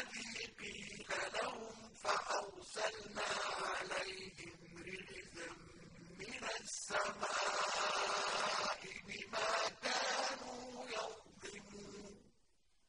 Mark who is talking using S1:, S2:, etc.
S1: الَّذِي قِيلَ لَهُمْ فَأَرْسَلْنَا